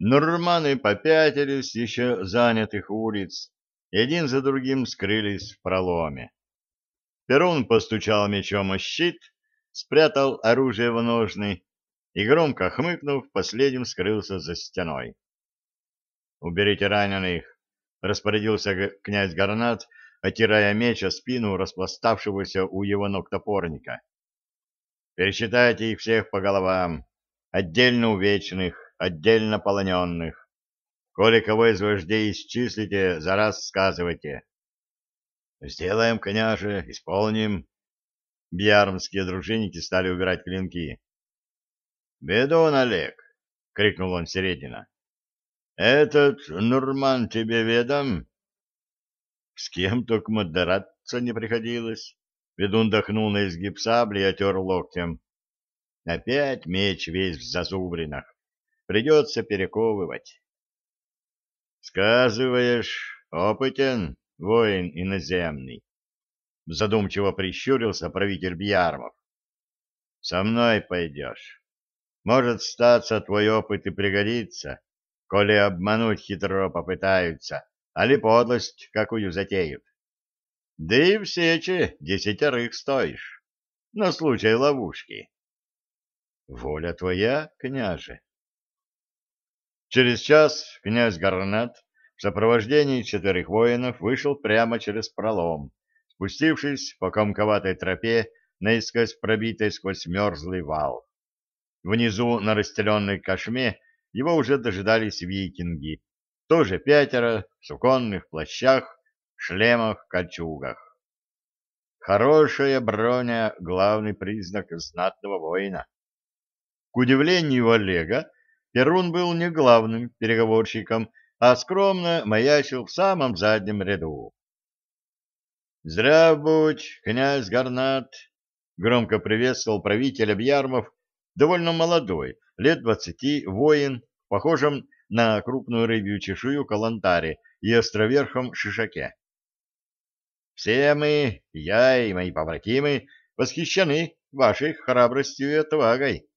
Нурманы попятились еще занятых улиц и один за другим скрылись в проломе. Перун постучал мечом о щит, спрятал оружие в ножны и, громко хмыкнув, последним скрылся за стеной. «Уберите раненых!» — распорядился князь Гарнат, отирая меч о спину распластавшегося у его ног топорника. «Пересчитайте их всех по головам, отдельно увечных, отдельно полоненных. Коли кого из вождей исчислите, за раз сказывайте. — Сделаем, княже, исполним. Бьярмские дружинники стали убирать клинки. — Бедон, Олег! — крикнул он Середина. — Этот Нурман тебе ведом? — С кем только драться не приходилось. Ведун дохнул на изгиб сабли и отер локтем. Опять меч весь в зазубринах. Придется перековывать. Сказываешь, опытен воин иноземный. Задумчиво прищурился правитель Бьярмов. Со мной пойдешь. Может, статься твой опыт и пригодится, коли обмануть хитро попытаются, али подлость какую затеют. Да и в сече десятерых стоишь, на случай ловушки. Воля твоя, княже. Через час князь Гарнат в сопровождении четверых воинов вышел прямо через пролом, спустившись по комковатой тропе, наискось пробитой сквозь мерзлый вал. Внизу на расстеленной кошме его уже дожидались викинги, тоже пятеро в суконных плащах, шлемах, кольчугах. Хорошая броня — главный признак знатного воина. К удивлению Олега, Перун был не главным переговорщиком, а скромно маячил в самом заднем ряду. «Здрав будь, князь Гарнат!» — громко приветствовал правитель Бьярмов, довольно молодой, лет двадцати, воин, похожим на крупную рыбью чешую калантаре и островерхом шишаке. «Все мы, я и мои побратимы, восхищены вашей храбростью и отвагой.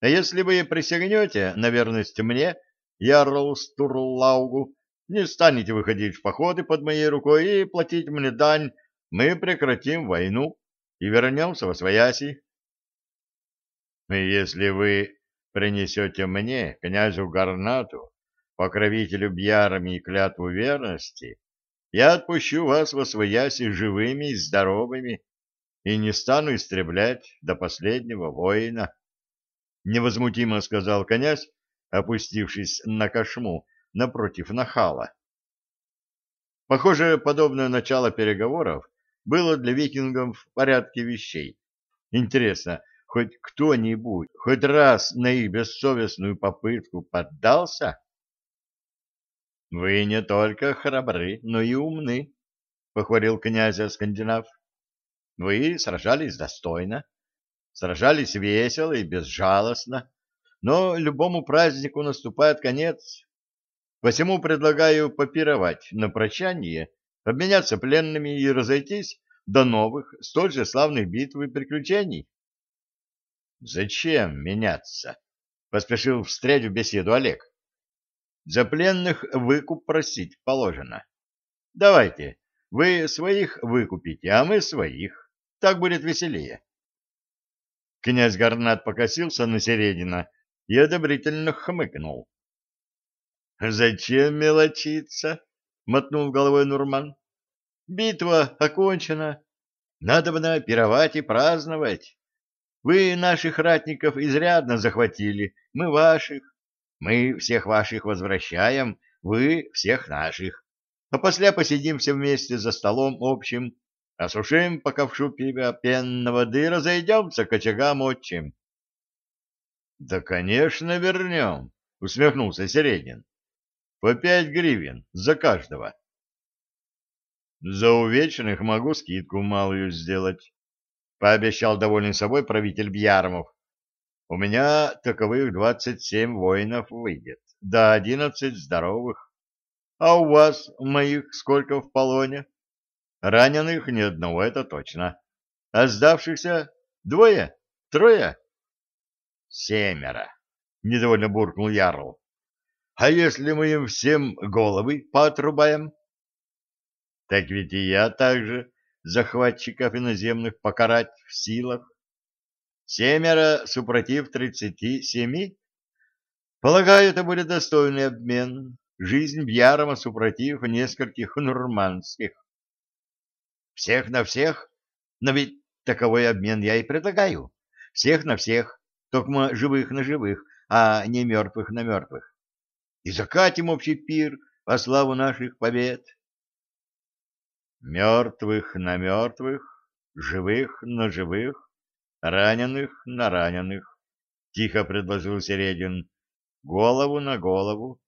А если вы присягнете на верность мне, Ярлу Стурлаугу, не станете выходить в походы под моей рукой и платить мне дань, мы прекратим войну и вернемся во свояси. Если вы принесете мне, князю Гарнату, покровителю Бьярами и клятву верности, я отпущу вас во свояси живыми и здоровыми и не стану истреблять до последнего воина невозмутимо сказал князь, опустившись на кошму напротив нахала. Похоже, подобное начало переговоров было для викингов в порядке вещей. Интересно, хоть кто-нибудь хоть раз на их бессовестную попытку поддался? — Вы не только храбры, но и умны, — похвалил князя Скандинав. — Вы сражались достойно, сражались весело и безжалостно, но любому празднику наступает конец. Посему предлагаю попировать на прощание, обменяться пленными и разойтись до новых, столь же славных битв и приключений. — Зачем меняться? — поспешил встрять в беседу Олег. — За пленных выкуп просить положено. Давайте, вы своих выкупите, а мы своих. Так будет веселее. Князь Гарнат покосился на Середина и одобрительно хмыкнул. — Зачем мелочиться? — мотнул головой Нурман. — Битва окончена. Надо бы пировать и праздновать. Вы наших ратников изрядно захватили, мы ваших. Мы всех ваших возвращаем, вы всех наших. А после посидим все вместе за столом общим Осушим по ковшу пива пенной воды, разойдемся к очагам отчим. — Да, конечно, вернем, — усмехнулся Середин. — По пять гривен за каждого. — За увечных могу скидку малую сделать, — пообещал довольный собой правитель Бьярмов. — У меня таковых двадцать семь воинов выйдет, да одиннадцать здоровых. А у вас, моих, сколько в полоне? — Раненых ни одного, это точно. А сдавшихся двое? Трое? Семеро, — недовольно буркнул Ярл. А если мы им всем головы поотрубаем? Так ведь и я также захватчиков иноземных покарать в силах. Семеро супротив тридцати семи? Полагаю, это будет достойный обмен. Жизнь Бьярома супротив нескольких нурманских. Всех на всех? Но ведь таковой обмен я и предлагаю. Всех на всех, только живых на живых, а не мертвых на мертвых. И закатим общий пир во славу наших побед. Мертвых на мертвых, живых на живых, раненых на раненых, — тихо предложил Середин. Голову на голову.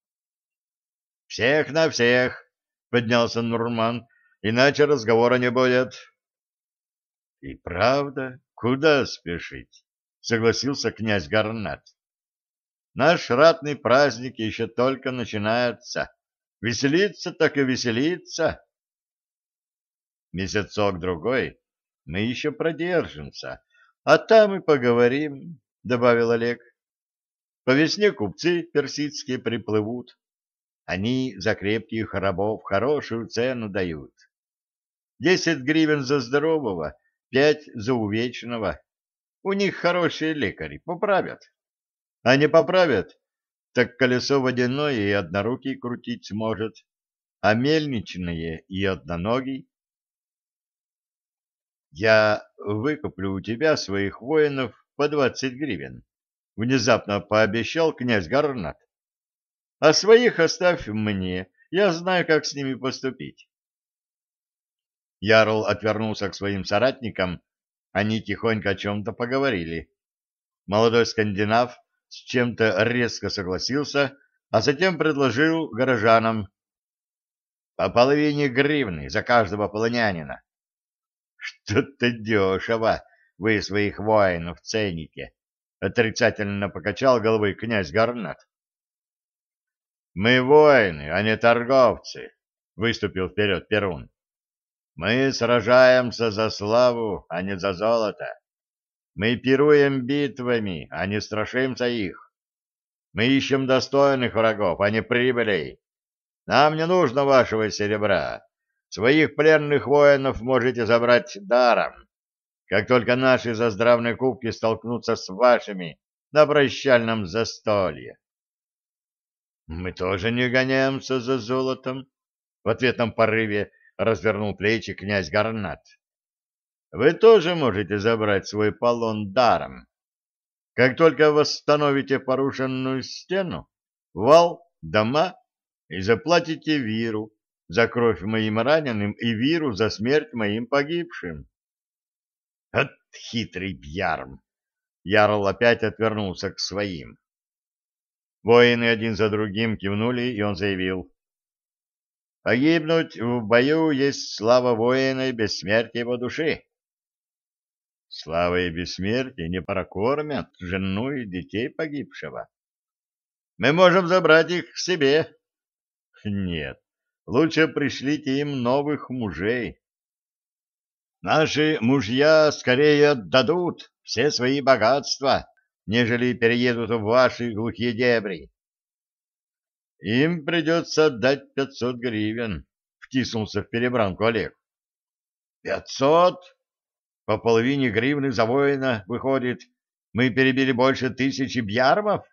— Всех на всех, — поднялся Нурман, — иначе разговора не будет. — И правда, куда спешить? — согласился князь Гарнат. — Наш ратный праздник еще только начинается. Веселиться так и веселиться. Месяцок-другой мы еще продержимся, а там и поговорим, — добавил Олег. По весне купцы персидские приплывут. Они за крепких рабов хорошую цену дают. Десять гривен за здорового, пять за увечного. У них хорошие лекари, поправят. А не поправят, так колесо водяное и однорукий крутить сможет, а мельничные и одноногий я выкуплю у тебя своих воинов по двадцать гривен, — внезапно пообещал князь Гарнат. — А своих оставь мне, я знаю, как с ними поступить. Ярл отвернулся к своим соратникам, они тихонько о чем-то поговорили. Молодой скандинав с чем-то резко согласился, а затем предложил горожанам по половине гривны за каждого полонянина. Что-то дешево вы своих воинов цените, — отрицательно покачал головой князь Гарнат. — Мы воины, а не торговцы, — выступил вперед Перун. — Мы сражаемся за славу, а не за золото. Мы пируем битвами, а не страшимся их. Мы ищем достойных врагов, а не прибылей. Нам не нужно вашего серебра. Своих пленных воинов можете забрать даром, как только наши заздравные кубки столкнутся с вашими на прощальном застолье. Мы тоже не гоняемся за золотом, в ответном порыве развернул плечи князь Гарнат. Вы тоже можете забрать свой полон даром. Как только восстановите порушенную стену, вал, дома и заплатите виру, за кровь моим раненым и Виру за смерть моим погибшим. От хитрый Бьярм! Ярл опять отвернулся к своим. Воины один за другим кивнули, и он заявил. Погибнуть в бою есть слава воина и бессмертие его души. Слава и бессмертие не прокормят жену и детей погибшего. Мы можем забрать их к себе. Нет, Лучше пришлите им новых мужей. Наши мужья скорее отдадут все свои богатства, нежели переедут в ваши глухие дебри. Им придется отдать пятьсот гривен, — втиснулся в перебранку Олег. Пятьсот? По половине гривны за воина, выходит, мы перебили больше тысячи бьярмов?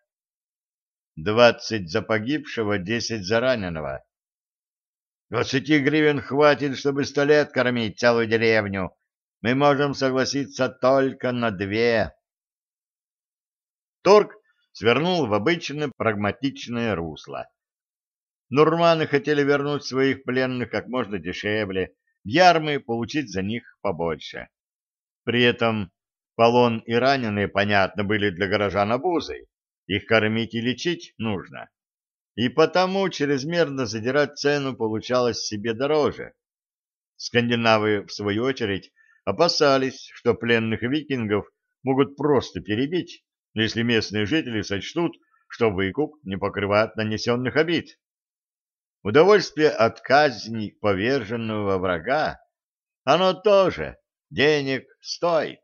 Двадцать за погибшего, десять за раненого. Двадцати гривен хватит, чтобы сто лет кормить целую деревню. Мы можем согласиться только на две. Торг свернул в обычное прагматичное русло. Нурманы хотели вернуть своих пленных как можно дешевле, ярмы получить за них побольше. При этом полон и раненые, понятно, были для горожан обузой. Их кормить и лечить нужно и потому чрезмерно задирать цену получалось себе дороже. Скандинавы, в свою очередь, опасались, что пленных викингов могут просто перебить, если местные жители сочтут, что выкуп не покрывает нанесенных обид. Удовольствие от казни поверженного врага, оно тоже денег стоит.